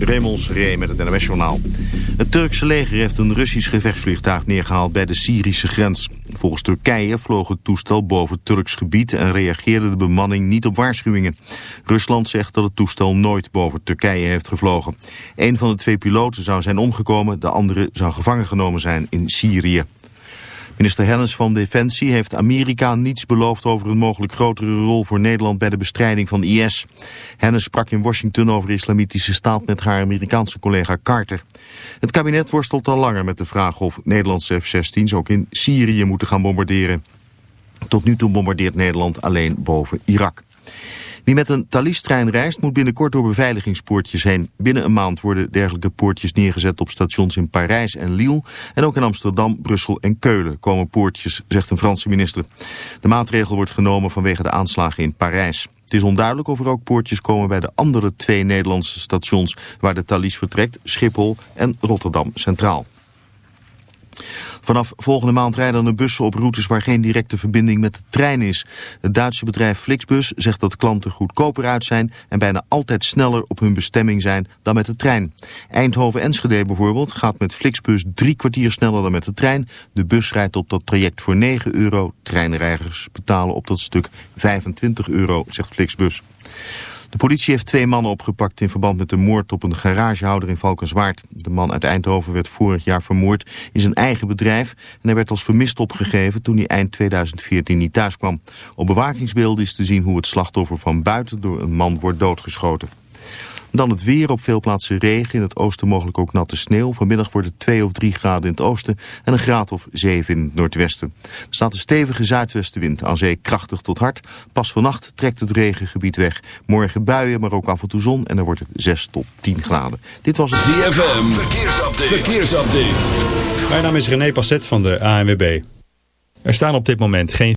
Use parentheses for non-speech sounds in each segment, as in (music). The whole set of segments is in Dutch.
Raymond Ree met het NMS-journaal. Het Turkse leger heeft een Russisch gevechtsvliegtuig neergehaald bij de Syrische grens. Volgens Turkije vloog het toestel boven Turks gebied en reageerde de bemanning niet op waarschuwingen. Rusland zegt dat het toestel nooit boven Turkije heeft gevlogen. Een van de twee piloten zou zijn omgekomen, de andere zou gevangen genomen zijn in Syrië. Minister Hennis van Defensie heeft Amerika niets beloofd over een mogelijk grotere rol voor Nederland bij de bestrijding van IS. Hennis sprak in Washington over islamitische staat met haar Amerikaanse collega Carter. Het kabinet worstelt al langer met de vraag of Nederlandse F-16's ook in Syrië moeten gaan bombarderen. Tot nu toe bombardeert Nederland alleen boven Irak. Wie met een Thalys-trein reist moet binnenkort door beveiligingspoortjes heen. Binnen een maand worden dergelijke poortjes neergezet op stations in Parijs en Lille. En ook in Amsterdam, Brussel en Keulen komen poortjes, zegt een Franse minister. De maatregel wordt genomen vanwege de aanslagen in Parijs. Het is onduidelijk of er ook poortjes komen bij de andere twee Nederlandse stations waar de Thalys vertrekt, Schiphol en Rotterdam Centraal. Vanaf volgende maand rijden er bussen op routes waar geen directe verbinding met de trein is. Het Duitse bedrijf Flixbus zegt dat klanten goedkoper uit zijn en bijna altijd sneller op hun bestemming zijn dan met de trein. Eindhoven-Enschede bijvoorbeeld gaat met Flixbus drie kwartier sneller dan met de trein. De bus rijdt op dat traject voor 9 euro. Treinreigers betalen op dat stuk 25 euro, zegt Flixbus. De politie heeft twee mannen opgepakt in verband met de moord op een garagehouder in Valkenswaard. De man uit Eindhoven werd vorig jaar vermoord in zijn eigen bedrijf en hij werd als vermist opgegeven toen hij eind 2014 niet thuis kwam. Op bewakingsbeelden is te zien hoe het slachtoffer van buiten door een man wordt doodgeschoten. Dan het weer op veel plaatsen regen. In het oosten mogelijk ook natte sneeuw. Vanmiddag wordt het 2 of 3 graden in het oosten en een graad of 7 in het noordwesten. Er staat een stevige zuidwestenwind, aan zee krachtig tot hard. Pas vannacht trekt het regengebied weg. Morgen buien, maar ook af en toe zon en dan wordt het 6 tot 10 graden. Dit was het ZFM. Verkeersupdate. Verkeersupdate. Mijn naam is René Passet van de ANWB. Er staan op dit moment geen...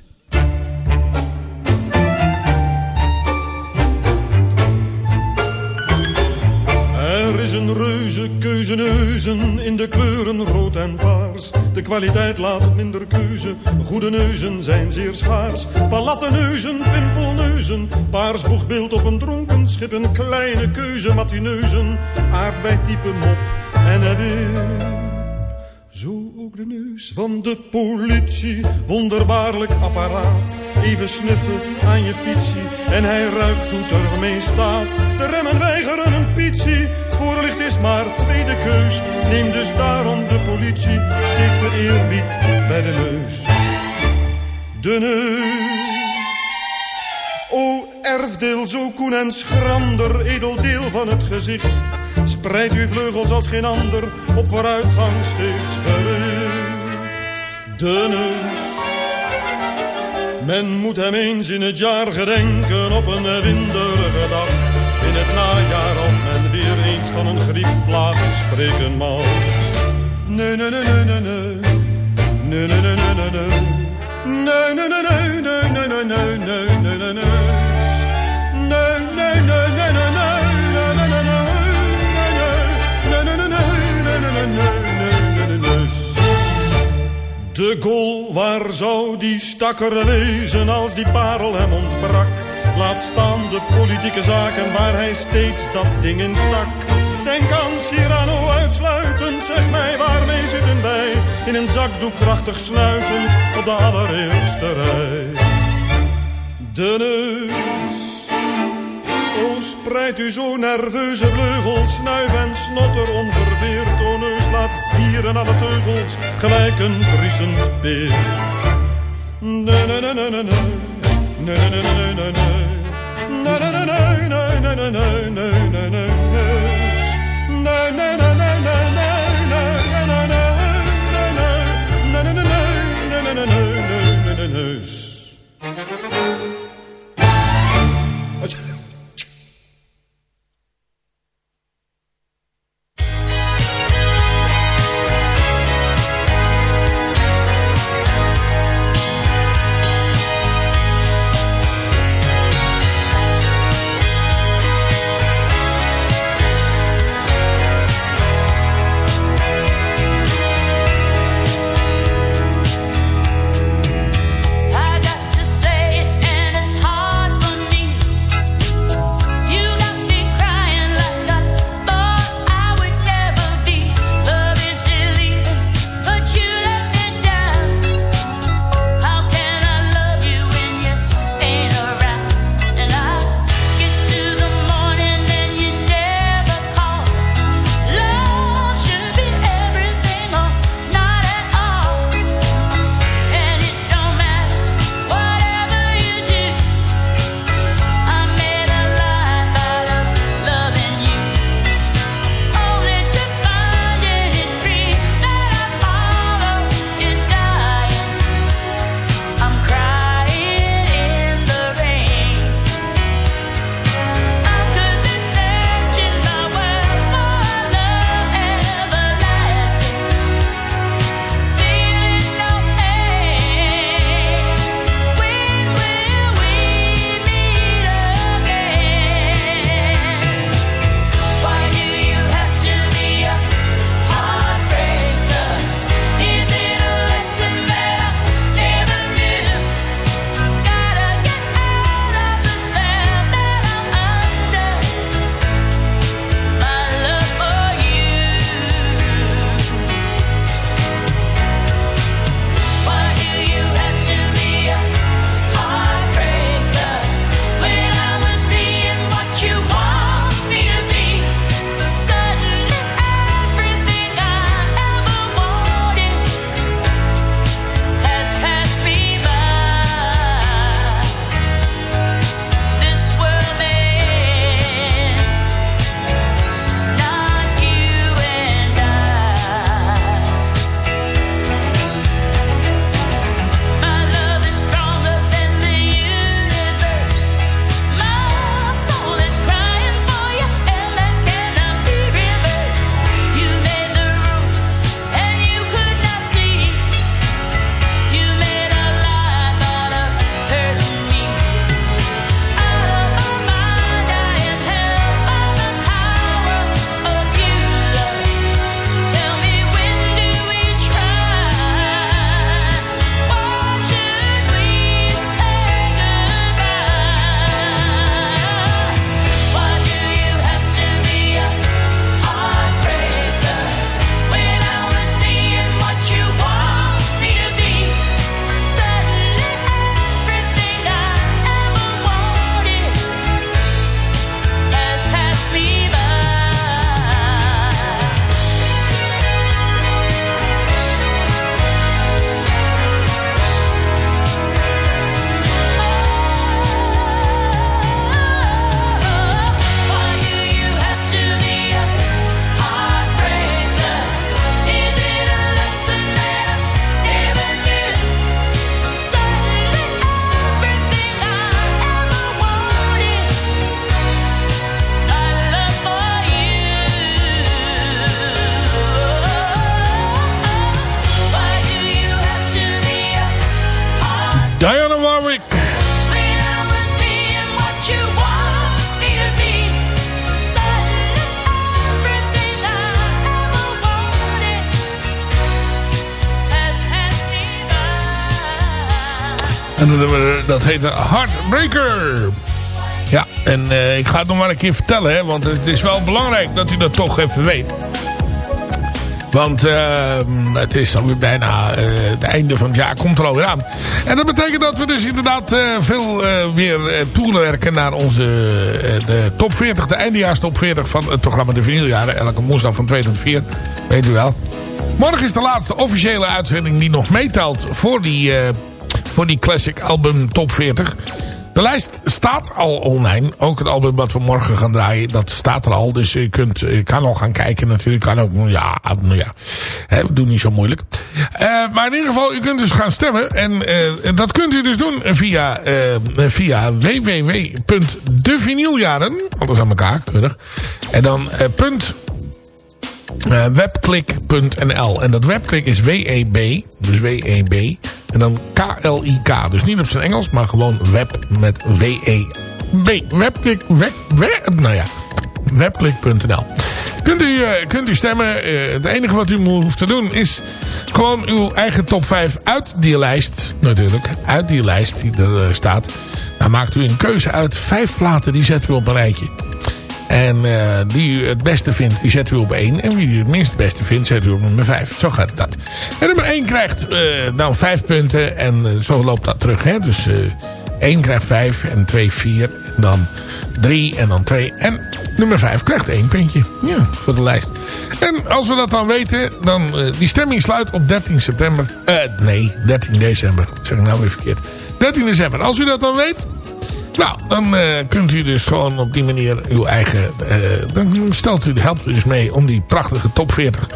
Kwaliteit laat minder keuze, goede neuzen zijn zeer schaars. Palatteneuzen, pimpelneuzen, paars boegbeeld op een dronken schip. Een kleine keuze matineuzen, aardbeitype mop en een wip. De neus van de politie, wonderbaarlijk apparaat. Even snuffen aan je fietsie en hij ruikt hoe het ermee staat. De remmen weigeren een pietsie, het voorlicht is maar tweede keus. Neem dus daarom de politie steeds met eerbied bij de neus. De neus. O erfdeel zo koen en schrander, edel deel van het gezicht. Spreid uw vleugels als geen ander, op vooruitgang steeds gericht. De neus. Men moet hem eens in het jaar gedenken op een winderige dag. In het najaar als men van een griepplaag spreken nee, nee, nee, nee. Nee, nee, nee, nee, nee, nee. Nee, nee, nee, nee, nee, nee, nee, nee, nee, nee, nee, nee. Nee, nee, nee, nee, nee, nee, De goal, waar zou die stakker wezen als die parel hem ontbrak? Laat staan de politieke zaken waar hij steeds dat ding in stak. Denk aan Cyrano uitsluitend, zeg mij waarmee zitten wij? In een zakdoek krachtig snuitend op de allereerste rij. De neus, o spreid u zo nerveuze vleugels, snuif en snotter onverveerd. Vieren alle teugels, gelijk een briesend beer. Nee, nee, nee, nee, nee, nee. Nee, nee, nee, nee, nee, nee. Nee, nee, nee, nee, nee, nee, nee, nee, nee, nee, nee. Nee, nee, nee, nee, nee, nee, nee, dat, heette Heartbreaker. Ja, en eh, ik ga het nog maar een keer vertellen, hè, want het is wel belangrijk dat u dat toch even weet. Want uh, het is alweer bijna uh, het einde van het jaar. Komt er alweer aan. En dat betekent dat we dus inderdaad uh, veel weer toewerken naar onze de top 40. De eindejaars top 40 van het programma De Vinyljaren. Elke woensdag van 2 tot 4. Weet u wel. Morgen is de laatste officiële uitzending die nog meetelt voor die, die classic album top 40. De lijst staat al online. Ook het album wat we morgen gaan draaien, dat staat er al. Dus je, kunt, je kan al gaan kijken natuurlijk. Kan ook, ja, nou ja. Hè, we doen niet zo moeilijk. Uh, maar in ieder geval, u kunt dus gaan stemmen. En uh, dat kunt u dus doen via, uh, via www.devinieljaren. Alles aan elkaar, keurig. En dan punt webklik.nl. En dat webklik is W-E-B. Dus W-E-B. En dan K-L-I-K. Dus niet op zijn Engels, maar gewoon web met W-E-B. Webklik, web, web, nou ja, webklik.nl. Kunt u, uh, kunt u stemmen. Uh, het enige wat u hoeft te doen is gewoon uw eigen top 5 uit die lijst. Natuurlijk, uit die lijst die er uh, staat. Dan maakt u een keuze uit vijf platen, die zetten u op een rijtje. En uh, die u het beste vindt, die zet u op 1. En wie u het minst beste vindt, zet u op nummer 5. Zo gaat dat. En nummer 1 krijgt uh, dan 5 punten. En uh, zo loopt dat terug. Hè? Dus 1 krijgt 5 en 2 4. En dan 3 en dan 2. En nummer 5 krijgt 1 puntje. Ja, voor de lijst. En als we dat dan weten, dan die stemming sluit op 13 september. nee, 13 december. Dat zeg ik nou weer verkeerd. 13 december. Als u dat dan weet... Nou, dan uh, kunt u dus gewoon op die manier uw eigen... Uh, dan stelt u, helpt u dus mee om die prachtige top 40...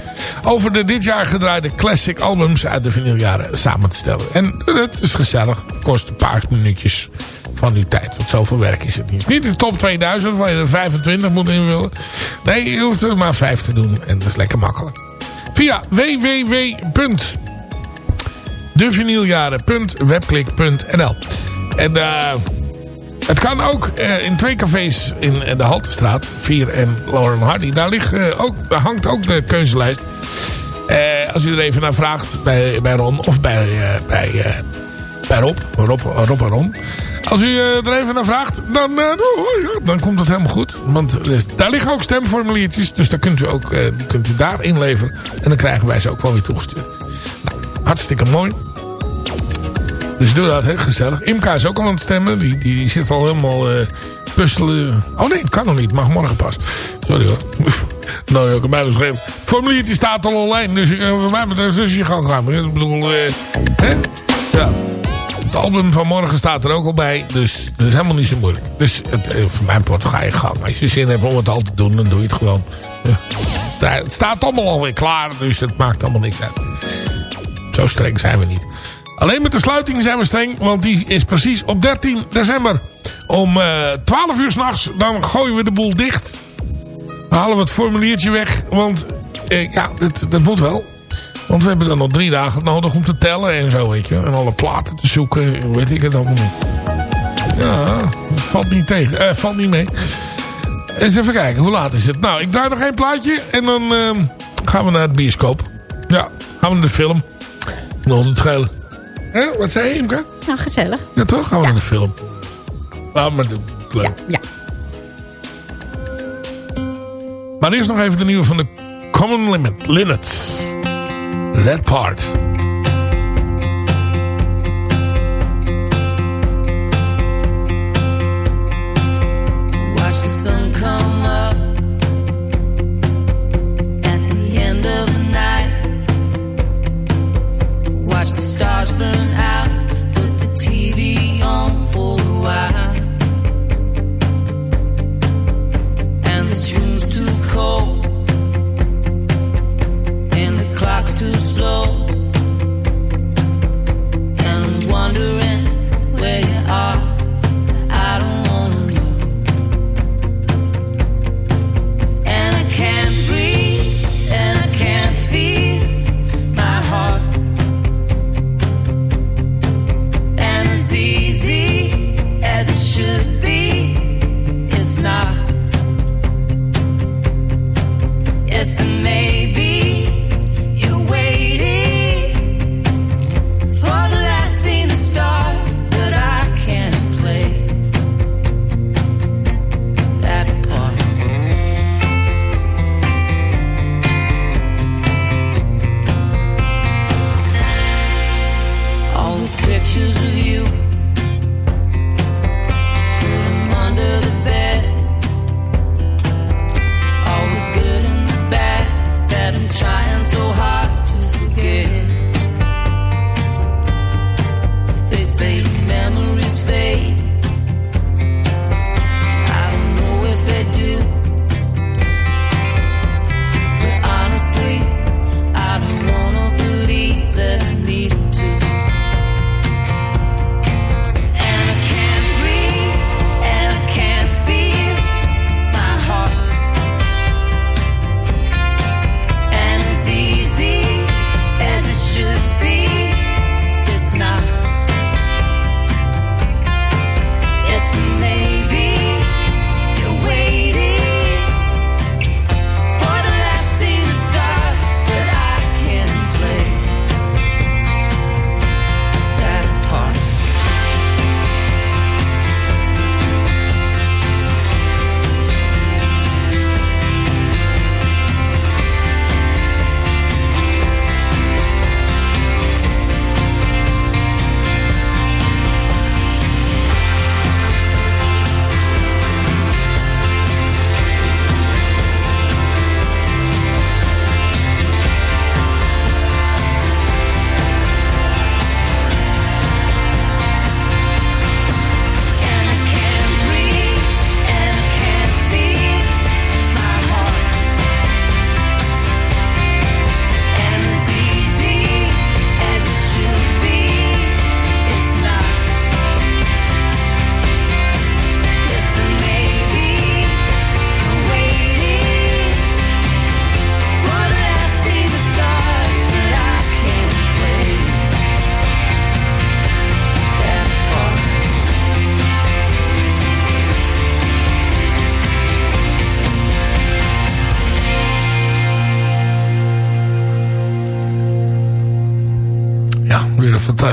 over de dit jaar gedraaide classic albums uit de vinyljaren samen te stellen. En dat is gezellig. Kost een paar minuutjes van uw tijd. Want zoveel werk is het niet. Niet de top 2000 waar je er 25 moet invullen. Nee, je hoeft er maar 5 te doen. En dat is lekker makkelijk. Via www.devinyljaren.webklik.nl En... Uh, het kan ook uh, in twee cafés in uh, de Haltestraat, 4 en Lauren Hardy. Daar, ligt, uh, ook, hangt ook de keuzelijst. als u er even naar vraagt bij, bij Ron of bij, bij, bij Rob, Rob, Rob en Ron. Als u er even naar vraagt, dan, dan komt het helemaal goed. Want daar liggen ook stemformuliertjes. Dus daar kunt u ook, die kunt u daar inleveren. En dan krijgen wij ze ook wel weer toegestuurd. Nou, hartstikke mooi. Dus doe dat, hè, gezellig. Imka is ook al aan het stemmen. Die, die, zit al helemaal uh, puzzelen. Oh nee, kan nog niet. Mag morgen pas. Sorry hoor. (laughs) nou ik heb mij geschreven. Het formuliertje staat al online. Dus voor mij betreft dus je gang gaan. Ik bedoel, uh, hè? Ja. Het album van morgen staat er ook al bij. Dus dat is helemaal niet zo moeilijk. Dus het, voor mijn part ga je gang. Als je zin hebt om het al te doen, dan doe je het gewoon. Het staat allemaal alweer klaar. Dus het maakt allemaal niks uit. Zo streng zijn we niet. Alleen met de sluiting zijn we streng, want die is precies op 13 december. Om uh, 12 uur s'nachts, dan gooien we de boel dicht. Halen we het formuliertje weg, want eh, ja, dat, dat moet wel. Want we hebben dan nog drie dagen nodig om te tellen en zo, weet je. En alle platen te zoeken, weet ik het allemaal niet. Ja, valt niet tegen, eh, valt niet mee. Eens even kijken, hoe laat is het? Nou, ik draai nog één plaatje en dan uh, gaan we naar het bioscoop. Ja, gaan we naar de film. Nog het schelen. Hè? Wat zei je, Imka? Nou, gezellig. Ja, toch? Gaan we ja. naar de film. Laten we maar doen. Leuk. Ja, ja. Maar eerst nog even de nieuwe van de Common Limit. Limits. That part. husband out, put the TV on for a while. And this room's too cold, and the clock's too slow.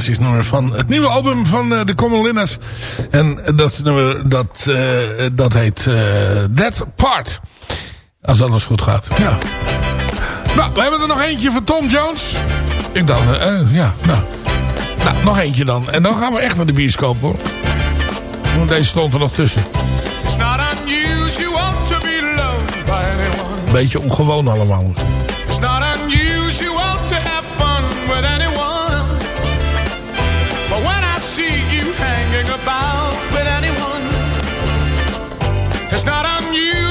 Fantastisch nummer van het nieuwe album van eh, de Common Linnets. En dat nummer, dat, eh, dat heet eh, That Part. Als alles goed gaat. Ja. Nou, we hebben er nog eentje van Tom Jones. Ik dacht, ja, nou. Nou, nog eentje dan. En dan gaan we echt naar de bioscoop hoor. Want deze stond er nog tussen. It's not unusual to be loved by anyone. Beetje ongewoon allemaal. It's not unusual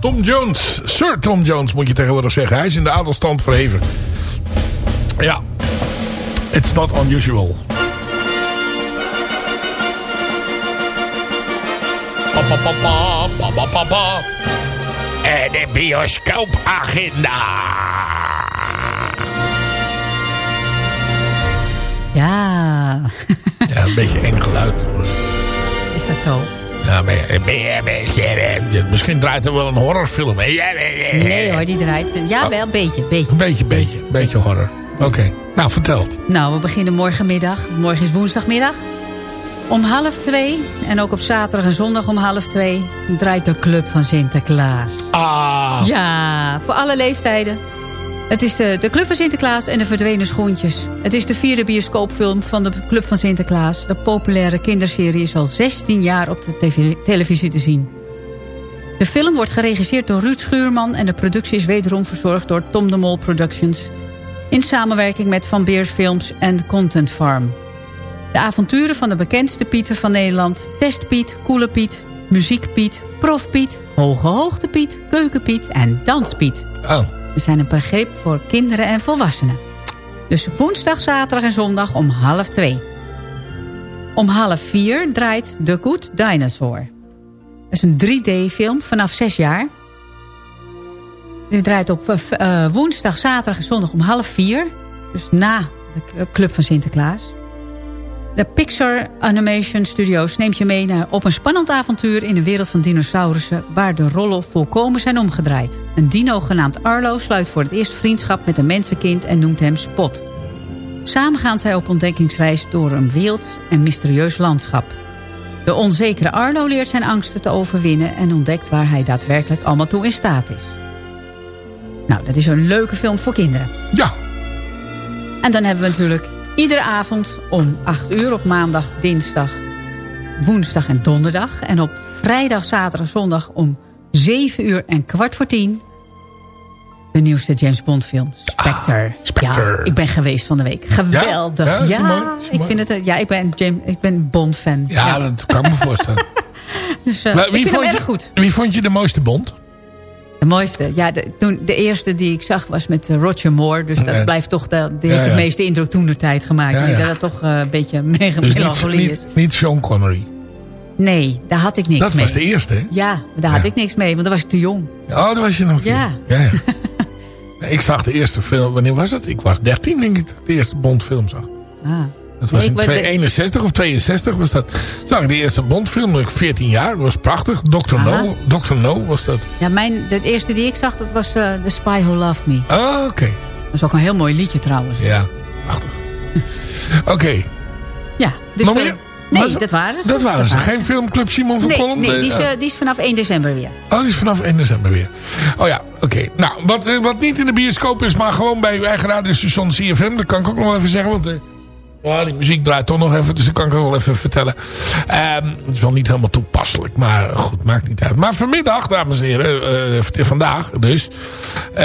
Tom Jones. Sir Tom Jones moet je tegenwoordig zeggen. Hij is in de adelstand verheven. Ja. It's not unusual. Pa, pa, pa, pa, pa, pa, pa, pa. En de bioscoopagenda. Ja, Ja, een beetje eng geluid. is dat zo? Ja, misschien draait er wel een horrorfilm. Nee hoor, die draait. Ja, wel een beetje, beetje. Een beetje, beetje, beetje horror. Oké, nou vertel het. Nou, we beginnen morgenmiddag. Morgen is woensdagmiddag. Om half twee, en ook op zaterdag en zondag om half twee... draait de Club van Sinterklaas. Ah, Ja, voor alle leeftijden. Het is de, de Club van Sinterklaas en de Verdwenen Schoentjes. Het is de vierde bioscoopfilm van de Club van Sinterklaas. De populaire kinderserie is al 16 jaar op de televisie te zien. De film wordt geregisseerd door Ruud Schuurman... en de productie is wederom verzorgd door Tom de Mol Productions... in samenwerking met Van Beers Films en Content Farm. De avonturen van de bekendste Pieten van Nederland... Test Piet, Koele Piet, Muziek Piet, Prof Piet... Hoge Hoogte Piet, Keuken Piet en Dans Piet... oh. Er zijn een begrip voor kinderen en volwassenen. Dus woensdag, zaterdag en zondag om half twee. Om half vier draait The Good Dinosaur. Dat is een 3D-film vanaf zes jaar. Dit draait op eh, eh, woensdag, zaterdag en zondag om half vier. Dus na de Club van Sinterklaas. De Pixar Animation Studios neemt je mee naar, op een spannend avontuur... in de wereld van dinosaurussen... waar de rollen volkomen zijn omgedraaid. Een dino genaamd Arlo sluit voor het eerst vriendschap met een mensenkind... en noemt hem Spot. Samen gaan zij op ontdekkingsreis door een wild en mysterieus landschap. De onzekere Arlo leert zijn angsten te overwinnen... en ontdekt waar hij daadwerkelijk allemaal toe in staat is. Nou, dat is een leuke film voor kinderen. Ja, En dan hebben we natuurlijk iedere avond om 8 uur op maandag, dinsdag, woensdag en donderdag. En op vrijdag, zaterdag, zondag om 7 uur en kwart voor 10. De nieuwste James Bond film, Spectre. Ah, Spectre. Ja, ik ben geweest van de week. Geweldig. Ja? Mooi? Ik vind het, eh, ja ik ben, James, ik ben Bond fan. ja, dat kan ik me voorstellen. (laughs) dus, eh, Maar ik vind hem vond erg je, goed. Wie vond je de mooiste Bond? De mooiste. Ja, de, toen, de eerste die ik zag was met eh, Roger Moore. Dus dat Ja. blijft toch de, de, heeft Ja, ja. de meeste indruk toen de tijd gemaakt. Ik denk. Dat het toch eh, een beetje (laughs) me- Dus melancholie niet, is. niet, niet Sean Connery. Nee, daar had ik niks Dat mee. was de eerste, hè? Ja, daar had ik niks mee, want dan was ik te jong. Oh, dat was je nog. Ja. Ja, ja. Ja, (laughs) ik zag de eerste film, wanneer was het? Ik was 13 denk ik, dat ik de eerste Bond film zag. Ah. Dat was Nee, in ik weet- 261 of 62 was dat. Zag ik de eerste Bondfilm, ik 14 jaar, dat was prachtig. Dr. Aha. No, Dr. No was dat. Ja, mijn, de eerste die ik zag, dat was eh The Spy Who Loved Me. Ah, oké. Dat is ook een heel mooi liedje trouwens. Ja, prachtig. (laughs) Oké. Ja, dus Nog meer? Nee, Was- dat waren ze. Dat waren ze. Geen filmclub Simon van Nee, Kolm? nee die, is, ah. eh, die is vanaf 1 december weer. Oh, die is vanaf 1 december weer. Oh ja, oké. Nou, wat, eh, wat niet in de bioscoop is, maar gewoon bij uw eigen radiostation CFM. Dat kan ik ook nog wel even zeggen, want... eh, ja, die muziek draait toch nog even, dus dat kan ik wel even vertellen. Ehm, het is wel niet helemaal toepasselijk, maar goed, maakt niet uit. Maar vanmiddag, dames en heren, eh, vandaag dus... eh,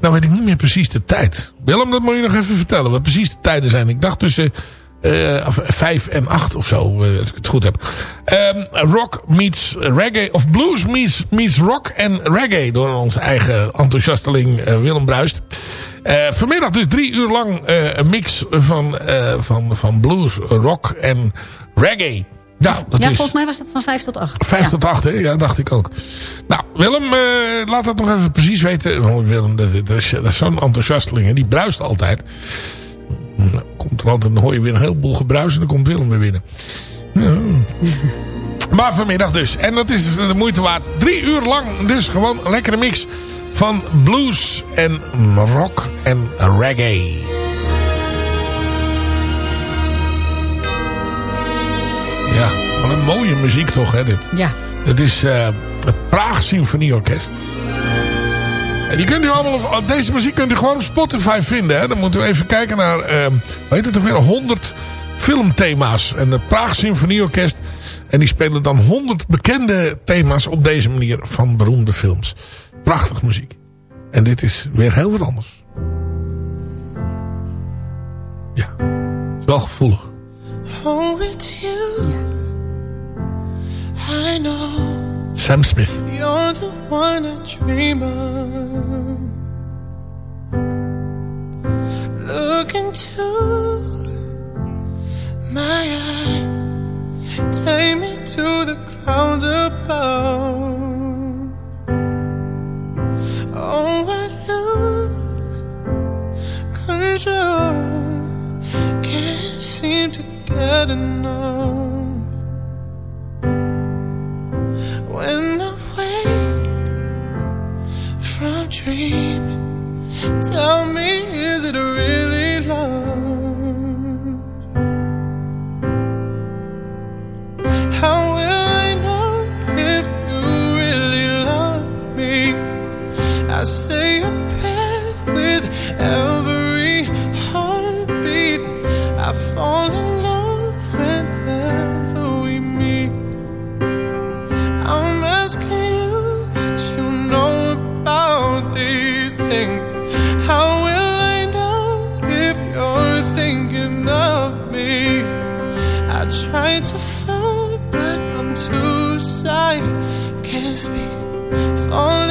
nou weet ik niet meer precies de tijd. Willem, dat moet je nog even vertellen, wat precies de tijden zijn. Ik dacht tussen eh, vijf en acht of zo, eh, als ik het goed heb. Ehm, rock meets reggae, of blues meets, meets rock en reggae... door onze eigen enthousiasteling eh, Willem Bruist. Eh, vanmiddag dus drie uur lang eh, een mix van, eh, van, van blues, rock en reggae. Nou, dat ja, is volgens mij was dat van 5 tot 8. vijf ja. tot acht, hè? Ja, dacht ik ook. Nou, Willem, eh, laat dat nog even precies weten. Willem, dat, dat is, dat is zo'n enthousiasteling. hè. Die bruist altijd. Nou, komt er altijd, dan hoor je weer een heleboel gebruis en dan komt Willem weer binnen. Ja. (laughs) Maar vanmiddag dus. En dat is de moeite waard. Drie uur lang dus gewoon een lekkere mix van blues en rock en reggae. Ja, wat een mooie muziek toch, hè, dit. Ja. Het is eh, het Praag Symfonieorkest. En die kunt u allemaal op, deze muziek kunt u gewoon op Spotify vinden. Hè. Dan moeten we even kijken naar, eh hoe heet het toch weer, 100 filmthema's. En het Praag Symfonieorkest. En die spelen dan 100 bekende thema's op deze manier van beroemde films. Prachtig muziek. En dit is weer heel wat anders. Ja, is wel gevoelig. Oh, it's you. I know Sam Smith. you're the one I dream of. Look into my eyes, take me to the clouds above. Oh, I lose control. Can't seem to get enough. When I wake from dreaming, tell me, is it really love? How will I know if you really love me? I say a prayer with every heartbeat. I fall in things. How will I know if you're thinking of me? I tried to phone, but I'm too shy. Can't speak. Falling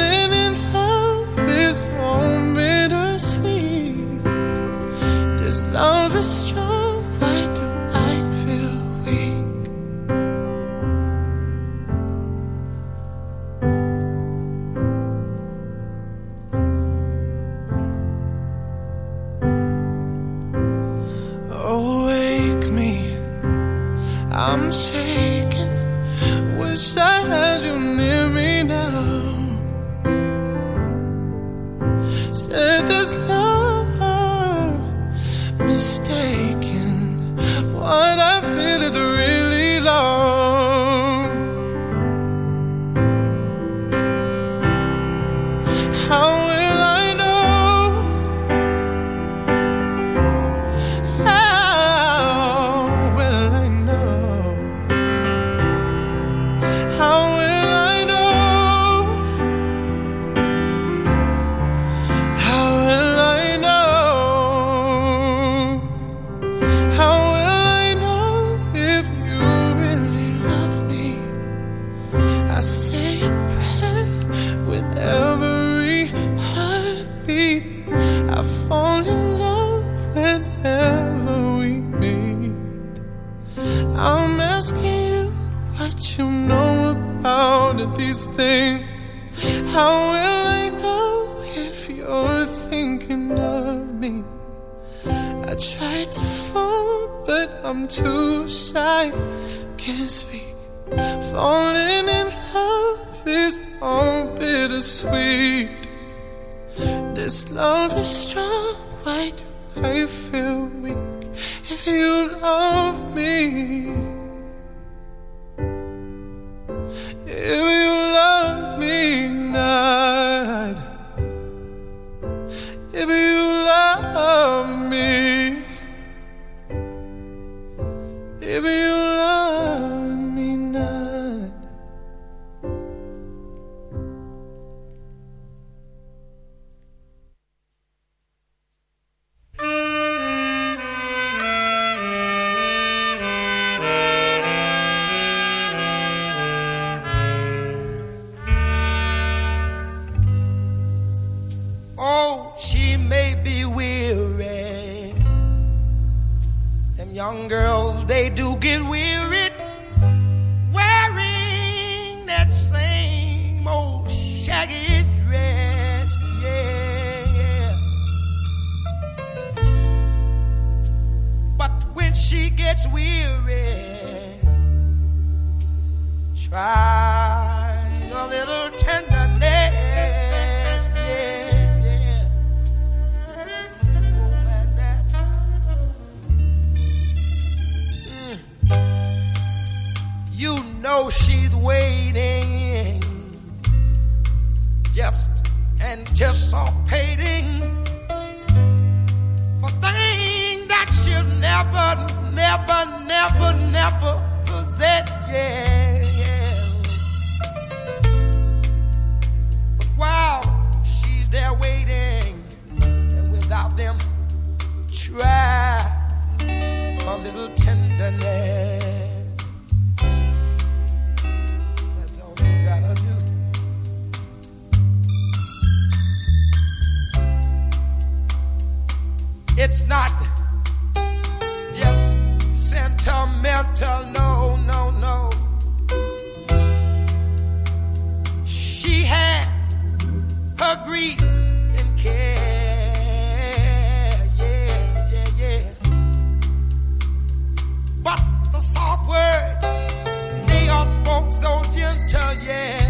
It's not just sentimental, no, no, no. She has her grief and care, yeah, yeah, yeah. But the soft words, they are spoke so gentle, yeah.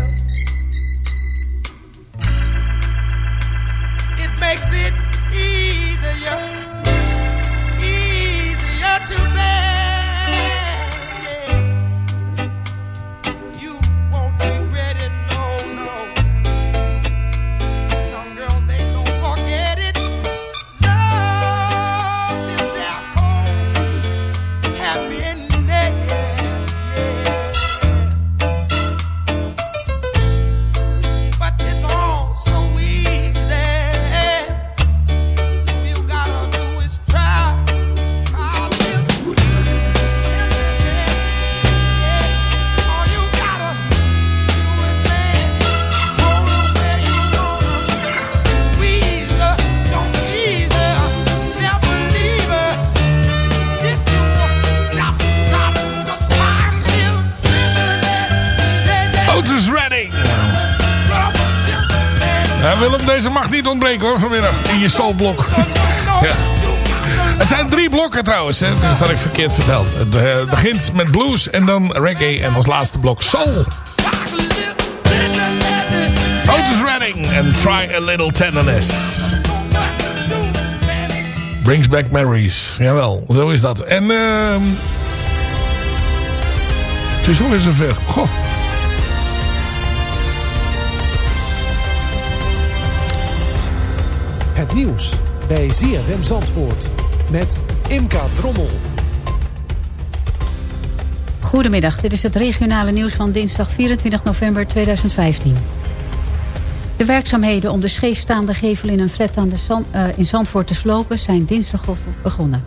Ontbreken hoor vanmiddag in je soulblok. Ja. Het zijn drie blokken trouwens, hè. dat had ik verkeerd verteld. Het eh, begint met blues en dan reggae en als laatste blok soul. Otis Redding en Try a Little Tenderness. Brings back memories. Jawel, zo is dat. En ehm het is alweer zover. Het nieuws bij ZFM Zandvoort met Imka Drommel. Goedemiddag, dit is het regionale nieuws van dinsdag 24 november 2015. De werkzaamheden om de scheefstaande gevel in een flat aan de eh, in Zandvoort te slopen zijn dinsdagochtend begonnen.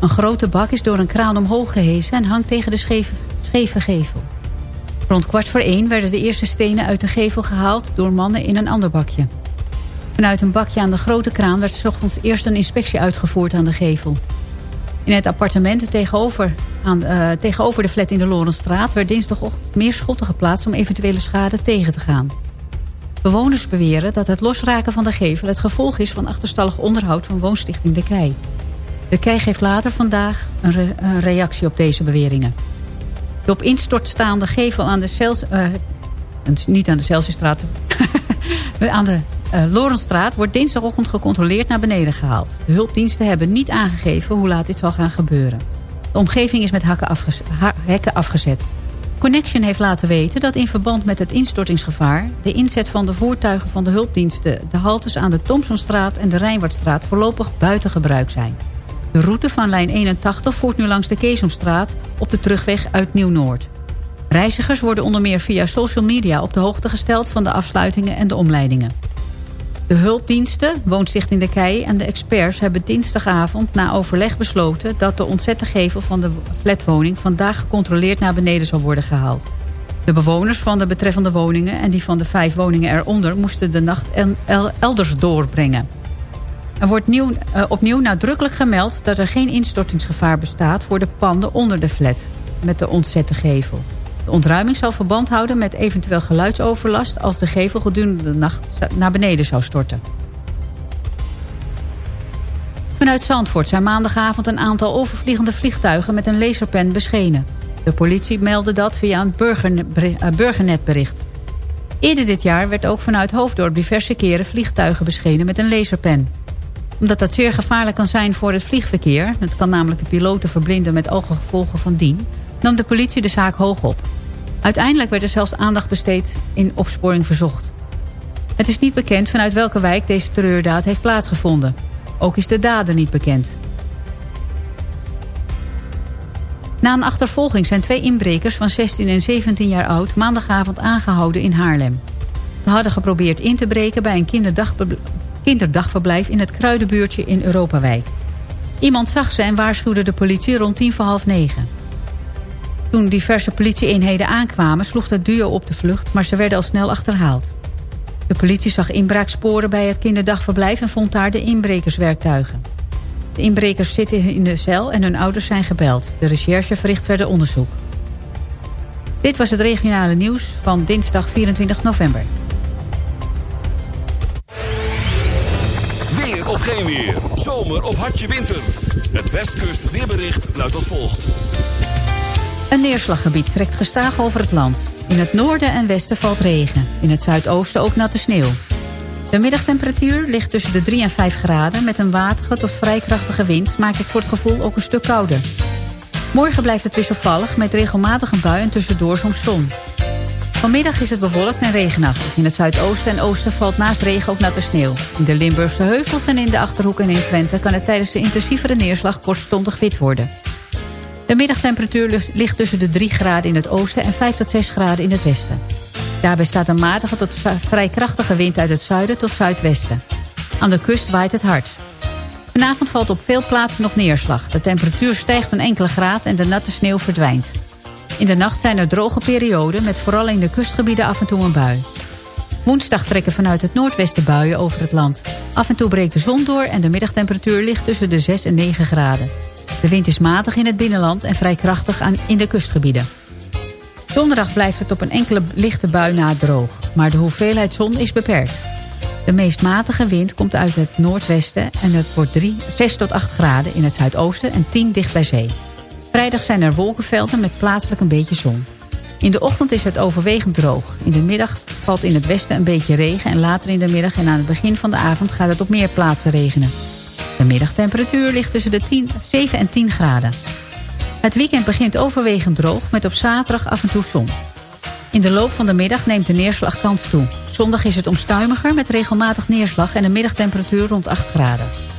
Een grote bak is door een kraan omhoog gehezen en hangt tegen de scheve, scheve gevel. Rond kwart voor één werden de eerste stenen uit de gevel gehaald door mannen in een ander bakje. Vanuit een bakje aan de grote kraan werd 's ochtends eerst een inspectie uitgevoerd aan de gevel. In het appartement tegenover, aan, eh, tegenover de flat in de Lorenstraat... werd dinsdagochtend meer schotten geplaatst om eventuele schade tegen te gaan. Bewoners beweren dat het losraken van de gevel het gevolg is van achterstallig onderhoud van woonstichting De Kei. De KEI geeft later vandaag een reactie op deze beweringen. De op instort staande gevel aan de Cels, eh, niet aan de Celsiusstraat, (laughs) aan de uh, Lorenstraat wordt dinsdagochtend gecontroleerd naar beneden gehaald. De hulpdiensten hebben niet aangegeven hoe laat dit zal gaan gebeuren. De omgeving is met hakken afgezet. Connection heeft laten weten dat in verband met het instortingsgevaar... de inzet van de voertuigen van de hulpdiensten... de haltes aan de Thompsonstraat en de Rijnwaardstraat voorlopig buiten gebruik zijn. De route van lijn 81 voert nu langs de Keesomstraat... op de terugweg uit Nieuw-Noord. Reizigers worden onder meer via social media op de hoogte gesteld... van de afsluitingen en de omleidingen. De hulpdiensten, Woonstichting De Kei en de experts hebben dinsdagavond na overleg besloten... dat de ontzette gevel van de flatwoning vandaag gecontroleerd naar beneden zal worden gehaald. De bewoners van de betreffende woningen en die van de vijf woningen eronder... moesten de nacht elders doorbrengen. Er wordt uh, opnieuw nadrukkelijk gemeld dat er geen instortingsgevaar bestaat... voor de panden onder de flat met de ontzette gevel. De ontruiming zal verband houden met eventueel geluidsoverlast... als de gevel gedurende de nacht naar beneden zou storten. Vanuit Zandvoort zijn maandagavond een aantal overvliegende vliegtuigen... met een laserpen beschenen. De politie meldde dat via een burgernetbericht. Eerder dit jaar werd ook vanuit Hoofddorp diverse keren vliegtuigen beschenen met een laserpen. Omdat dat zeer gevaarlijk kan zijn voor het vliegverkeer... het kan namelijk de piloten verblinden met gevolgen van dien nam de politie de zaak hoog op. Uiteindelijk werd er zelfs aandacht besteed in opsporing verzocht. Het is niet bekend vanuit welke wijk deze terreurdaad heeft plaatsgevonden. Ook is de dader niet bekend. Na een achtervolging zijn twee inbrekers van 16 en 17 jaar oud... maandagavond aangehouden in Haarlem. Ze hadden geprobeerd in te breken bij een kinderdagverblijf... in het Kruidenbuurtje in Europawijk. Iemand zag ze en waarschuwde de politie rond tien voor half negen. Toen diverse politieeenheden aankwamen sloeg het duo op de vlucht... maar ze werden al snel achterhaald. De politie zag inbraaksporen bij het kinderdagverblijf... en vond daar de inbrekerswerktuigen. De inbrekers zitten in de cel en hun ouders zijn gebeld. De recherche verricht verder onderzoek. Dit was het regionale nieuws van dinsdag 24 november. Weer of geen weer, zomer of hartje winter. Het Westkust weerbericht luidt als volgt. Een neerslaggebied trekt gestaag over het land. In het noorden en westen valt regen. In het zuidoosten ook natte sneeuw. De middagtemperatuur ligt tussen de 3 en 5 graden... met een waterige tot vrij krachtige wind maakt het voor het gevoel ook een stuk kouder. Morgen blijft het wisselvallig met regelmatig een bui en tussendoor soms zon. Vanmiddag is het bewolkt en regenachtig. In het zuidoosten en oosten valt naast regen ook natte sneeuw. In de Limburgse heuvels en in de Achterhoek en in Twente... kan het tijdens de intensievere neerslag kortstondig wit worden. De middagtemperatuur ligt tussen de 3 graden in het oosten en 5 tot 6 graden in het westen. Daarbij staat een matige tot vrij krachtige wind uit het zuiden tot zuidwesten. Aan de kust waait het hard. Vanavond valt op veel plaatsen nog neerslag. De temperatuur stijgt een enkele graad en de natte sneeuw verdwijnt. In de nacht zijn er droge perioden met vooral in de kustgebieden af en toe een bui. Woensdag trekken vanuit het noordwesten buien over het land. Af en toe breekt de zon door en de middagtemperatuur ligt tussen de 6 en 9 graden. De wind is matig in het binnenland en vrij krachtig aan in de kustgebieden. Donderdag blijft het op een enkele lichte bui na droog. Maar de hoeveelheid zon is beperkt. De meest matige wind komt uit het noordwesten en het wordt 3, 6 tot 8 graden in het zuidoosten en 10 dicht bij zee. Vrijdag zijn er wolkenvelden met plaatselijk een beetje zon. In de ochtend is het overwegend droog. In de middag valt in het westen een beetje regen en later in de middag en aan het begin van de avond gaat het op meer plaatsen regenen. De middagtemperatuur ligt tussen de 10, 7 en 10 graden. Het weekend begint overwegend droog met op zaterdag af en toe zon. In de loop van de middag neemt de neerslagkans toe. Zondag is het omstuimiger met regelmatig neerslag en een middagtemperatuur rond 8 graden.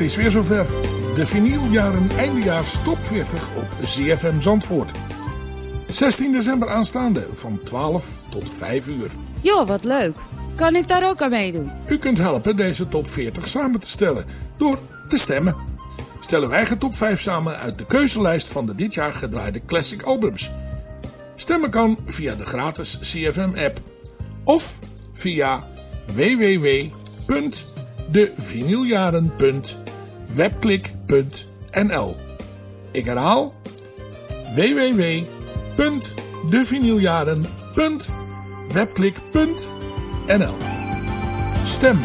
Het is weer zover. De vinyljaren eindejaars top 40 op ZFM Zandvoort. 16 december aanstaande van 12 tot 5 uur. Joh, wat leuk. Kan ik daar ook aan meedoen? U kunt helpen deze top 40 samen te stellen door te stemmen. Stellen wij eigen top 5 samen uit de keuzelijst van de dit jaar gedraaide classic albums. Stemmen kan via de gratis CFM app of via www.devinyljaren.webklik.nl Ik herhaal www.devinyljaren.webklik.nl Stem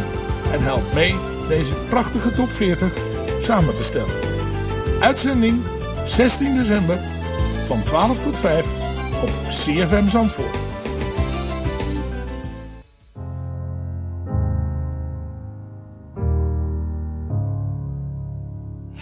en help mee deze prachtige top 40 samen te stellen. Uitzending 16 december van 12 tot 5 op CFM Zandvoort.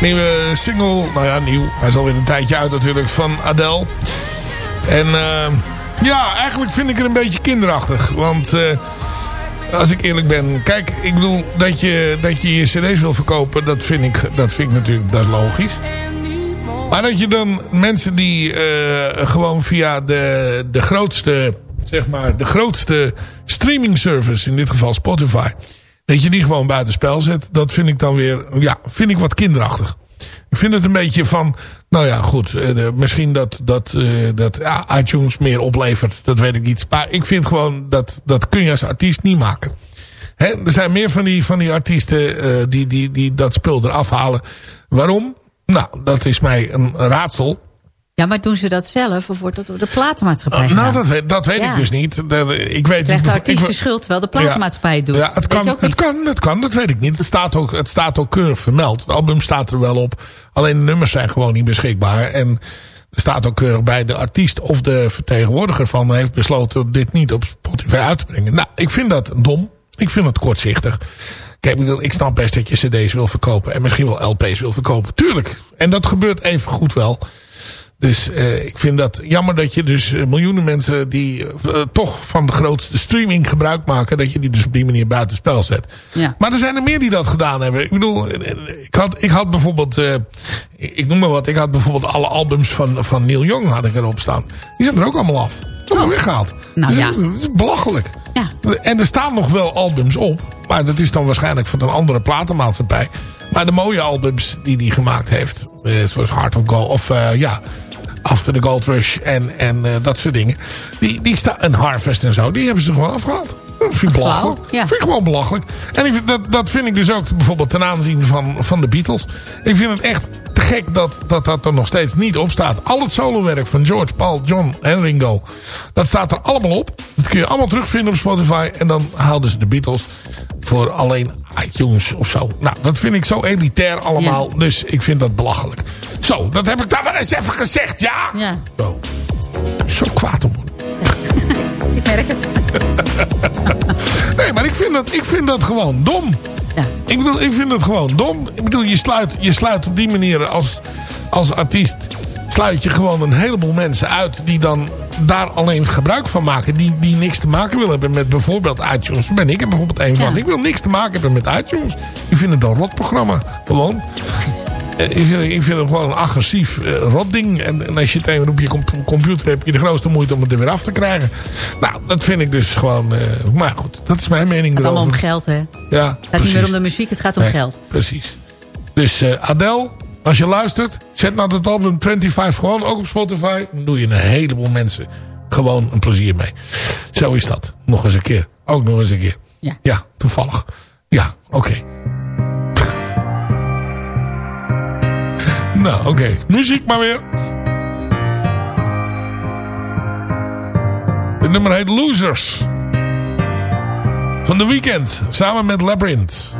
Nieuwe single, nou ja, nieuw. Hij is alweer een tijdje uit natuurlijk, van Adele. En eh, ja, eigenlijk vind ik het een beetje kinderachtig. Want eh, als ik eerlijk ben, kijk, ik bedoel dat je dat je, je cd's wil verkopen, dat vind ik, dat vind ik natuurlijk, dat is logisch. Maar dat je dan mensen die eh, gewoon via de, de grootste, zeg maar, de grootste streaming service, in dit geval Spotify, dat je die gewoon buitenspel zet, dat vind ik dan weer, ja, vind ik wat kinderachtig. Ik vind het een beetje van, nou ja, goed, eh, misschien dat, dat, eh, dat ja, iTunes meer oplevert, dat weet ik niet. Maar ik vind gewoon, dat, dat kun je als artiest niet maken. Er zijn meer van die, van die artiesten eh, die, die, die dat spul eraf halen. Waarom? Nou, dat is mij een raadsel. Ja, maar doen ze dat zelf of wordt dat door de platenmaatschappij nou, gedaan? dat weet, dat weet Ja. ik dus niet. Dat- Ik weet Krijgt de artiest schuld terwijl de platenmaatschappij het doet? Ja, het kan, het, kan, het kan, dat weet ik niet. Het staat, ook, het staat ook keurig vermeld. Het album staat er wel op. Alleen de nummers zijn gewoon niet beschikbaar. En er staat ook keurig bij de artiest of de vertegenwoordiger van heeft besloten dit niet op Spotify uit te brengen. Nou, ik vind dat dom. Ik vind dat kortzichtig. Kijk, ik snap best dat je cd's wil verkopen. En misschien wel LP's wil verkopen. Tuurlijk. En dat gebeurt even goed wel. Dus eh, ik vind dat jammer dat je dus eh, miljoenen mensen die eh, toch van de grootste streaming gebruik maken, dat je die dus op die manier buitenspel zet. Ja. Maar er zijn er meer die dat gedaan hebben. Ik bedoel, ik had, ik had bijvoorbeeld, ik noem maar wat, ik had bijvoorbeeld alle albums van, van Neil Young had ik erop staan. Die zijn er ook allemaal af. Allemaal weggehaald. Nou Dus ja. Dat is belachelijk. Ja. En er staan nog wel albums op. Maar dat is dan waarschijnlijk van een andere platenmaatschappij. Maar de mooie albums die hij gemaakt heeft. zoals Heart of Gold. Of ja, After the Gold Rush. En, en eh, dat soort dingen. Die, die staan, en Harvest en zo. Die hebben ze gewoon afgehaald. Dat vind ik belachelijk. Ja. vind ik gewoon belachelijk. En ik, dat, dat vind ik dus ook bijvoorbeeld ten aanzien van, van de Beatles. Ik vind het echt te gek dat, dat dat er nog steeds niet op staat. Al het solowerk van George, Paul, John en Ringo. Dat staat er allemaal op. Dat kun je allemaal terugvinden op Spotify. En dan houden ze de Beatles voor alleen iTunes of zo. Nou, dat vind ik zo elitair allemaal. Dus ik vind dat belachelijk. Zo, dat heb ik dan maar eens even gezegd, ja? Ja, Zo, zo kwaad om. (laughs) ik merk het. (laughs) Nee, maar ik vind dat, ik vind dat gewoon dom. Ja. Ik bedoel, ik vind het gewoon dom. Ik bedoel, je sluit, je sluit op die manier als, als artiest... sluit je gewoon een heleboel mensen uit... die dan daar alleen gebruik van maken. Die, die niks te maken willen hebben met bijvoorbeeld iTunes. Daar ben ik er bijvoorbeeld een van. Ja. Ik wil niks te maken hebben met iTunes. Ik vind het een rotprogramma. Gewoon. Eh, Ik vind, ik vind het gewoon een agressief eh, rotding. En, en als je het even op je com- computer hebt... heb je de grootste moeite om het er weer af te krijgen. Nou, dat vind ik dus gewoon... eh, maar goed, dat is mijn mening Het gaat allemaal om geld, hè? Ja, Het gaat niet meer om de muziek, het gaat om Nee, geld. Precies. Dus eh Adele, als je luistert, zet nou het album 25 gewoon ook op Spotify. Dan doe je een heleboel mensen gewoon een plezier mee. Zo is dat. Nog eens een keer. Ook nog eens een keer. Ja. toevallig. Ja, oké. (laughs) nou, oké. Muziek maar weer. Het nummer heet Losers. Van de weekend. Samen met Labyrinth.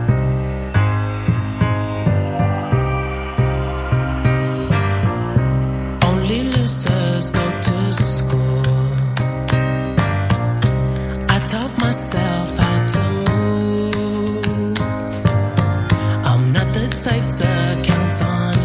Type to count on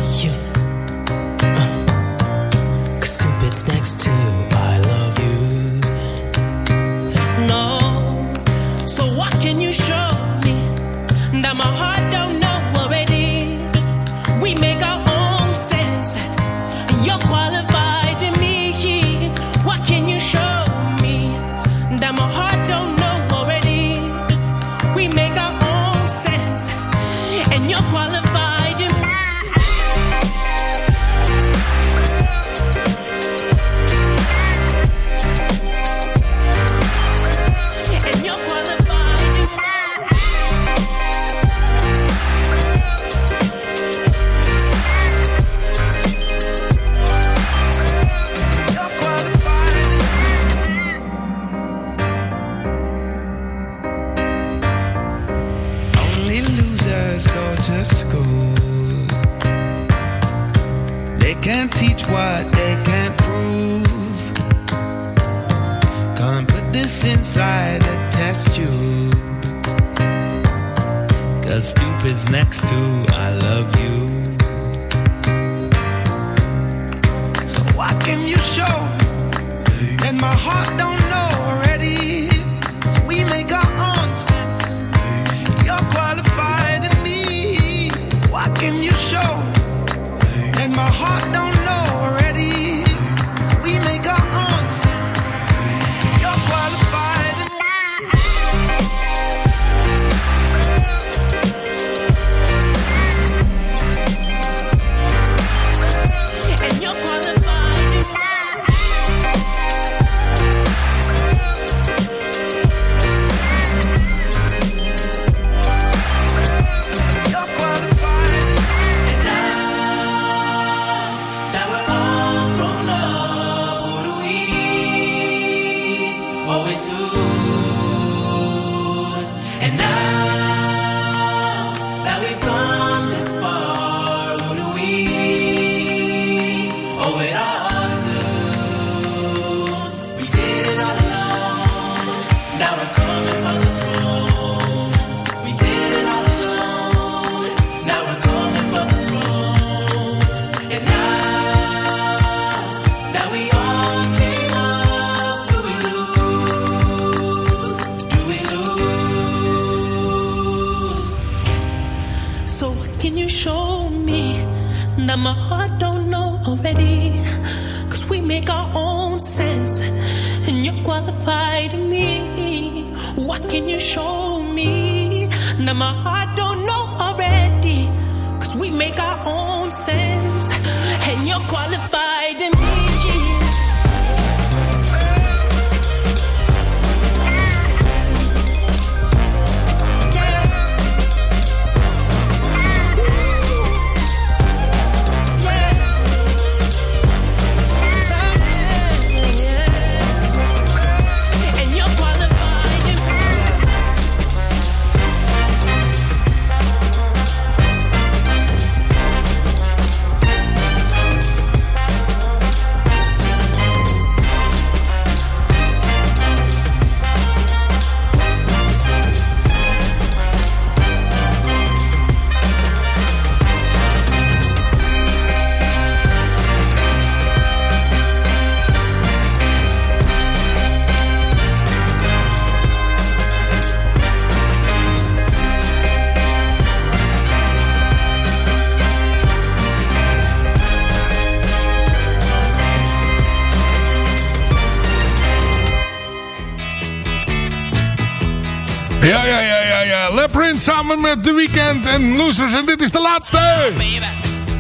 met The weekend en Losers. En dit is de laatste.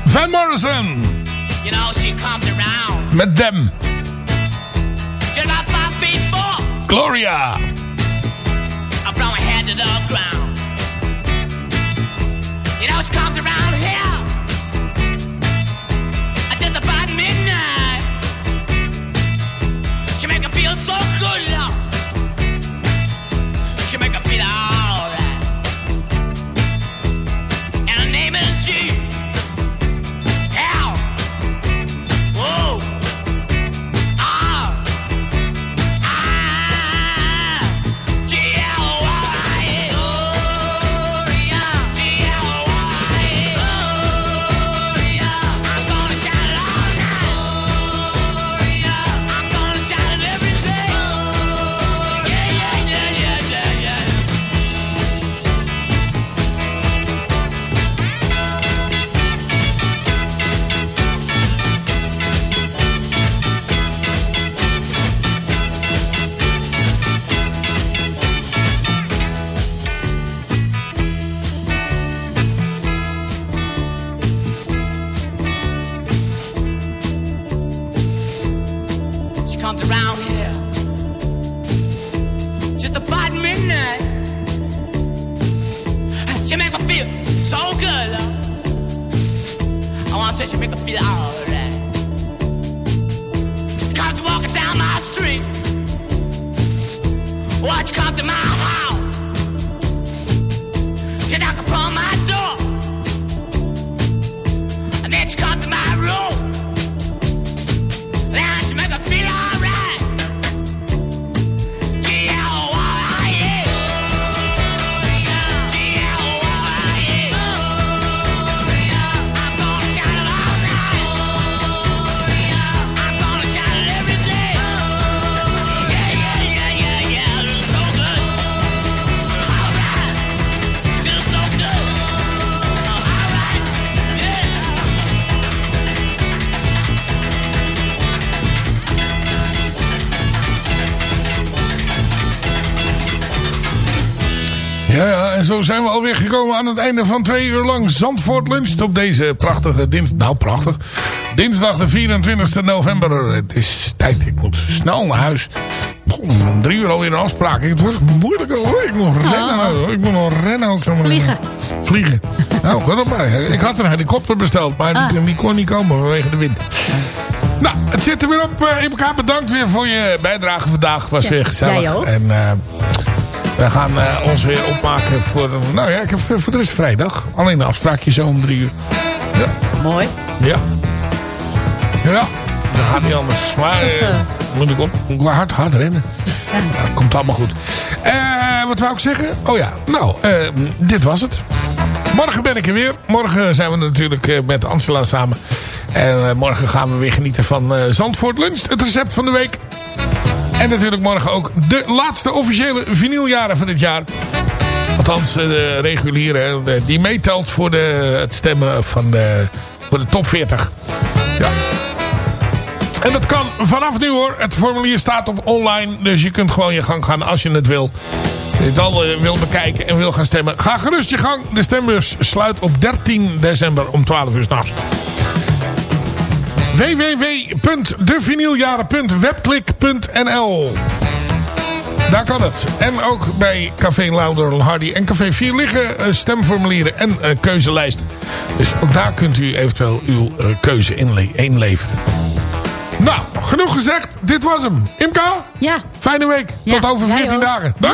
Van Morrison. You know, she comes around. Met them. Gloria. comes around here just about midnight. She make me feel so good. I wanna say she make me feel alright. Comes walking down my street. Watch come to my zo zijn we alweer gekomen aan het einde van twee uur lang Zandvoort Lunch. Op deze prachtige dinsdag. Nou, prachtig. Dinsdag de 24 november. Het is tijd. Ik moet snel naar huis. Om drie uur alweer een afspraak. Het wordt moeilijk hoor. Ik moet rennen. hoor. Ik moet nog rennen ook. Vliegen. Vliegen. Nou, ik, had erbij. ik had een helikopter besteld. Maar die, die kon niet komen vanwege de wind. Nou, het zit er weer op. Uh, elkaar bedankt weer voor je bijdrage vandaag. Was Ja, weer gezellig. jij ook. En eh, we gaan eh, ons weer opmaken voor... Nou ja, ik heb voor de rest vrijdag. Alleen een afspraakje zo om drie uur. Ja. Mooi. Ja. Ja. Dat gaat niet anders. Maar eh, (laughs) moet ik op. Hard, hard rennen. Nou, komt allemaal goed. Eh, wat wou ik zeggen? Oh ja, nou, eh, dit was het. Morgen ben ik er weer. Morgen zijn we natuurlijk eh, met Angela samen. En eh, morgen gaan we weer genieten van eh, Zandvoort Lunch. Het recept van de week. En natuurlijk morgen ook de laatste officiële vinyljaren van dit jaar. Althans, eh, de reguliere. Die meetelt voor de, het stemmen van de, voor de top 40. Ja. En dat kan vanaf nu hoor. Het formulier staat op online. Dus je kunt gewoon je gang gaan als je het wil. Het al eh, wil bekijken en wil gaan stemmen. Ga gerust je gang. De stembus sluit op 13 december om 12 uur s'nachts www.devinyljaren.webklik.nl Daar kan het. En ook bij Café Lauder Hardy en Café 4 liggen eh, stemformulieren en eh, keuzelijsten. Dus ook daar kunt u eventueel uw eh, keuze inle inleveren. Nou, genoeg gezegd. Dit was hem. Imka? Ja. Fijne week. Ja, Tot over jij 14 ook. dagen. Doei.